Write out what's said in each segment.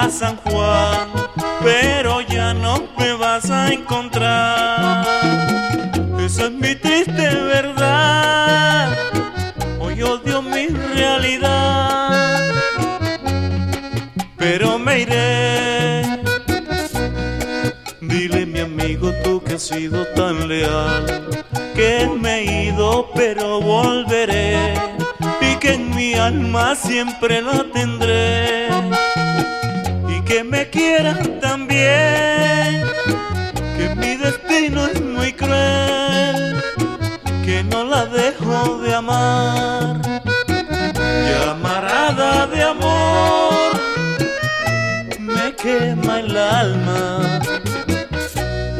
a San Juan, pero ya no me vas a encontrar. Esa es mi triste verdad, hoy odio mi realidad, pero me iré. Dile mi amigo tú que has sido tan leal, que me he ido pero volveré que en mi alma siempre la tendré y quieran también, que mi destino es muy cruel, que no la dejo de amar, llamarada de amor, me quema el alma,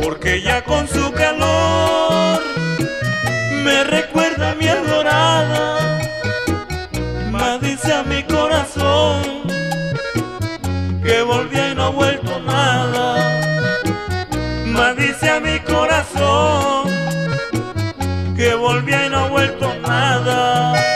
porque ya con su calor Más dice a mi corazón que volví y no ha vuelto nada.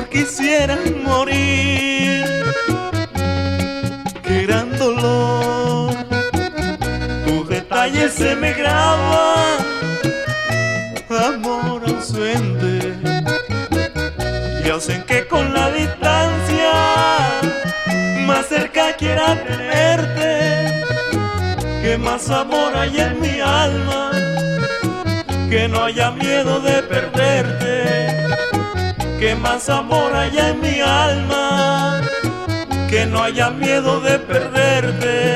amor quisieran morir. Qué gran dolor, tus detalles se me graban, amor ausente, y hacen que con la distancia más cerca quiera tenerte, que más amor hay en mi alma, que no haya miedo de perder allá en mi alma, que no haya miedo de perderte.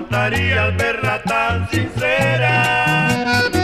espantaría al verla tan sincera.